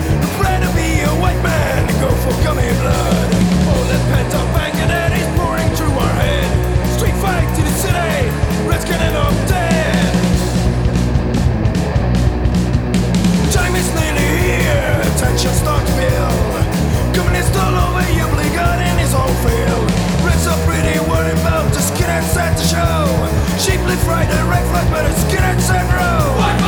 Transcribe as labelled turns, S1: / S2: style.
S1: good. Proud to be a white man to go for gummy blood. All that pent up anger that is pouring through our head. Street fight to the city, Redskin and I'm dead. Time is nearly here, attention start to build. Communist all over you, bleed in his whole field. Reds are pretty worried about the skinheads at the show. Cheaply fried and red flag, but it's skinheads and row.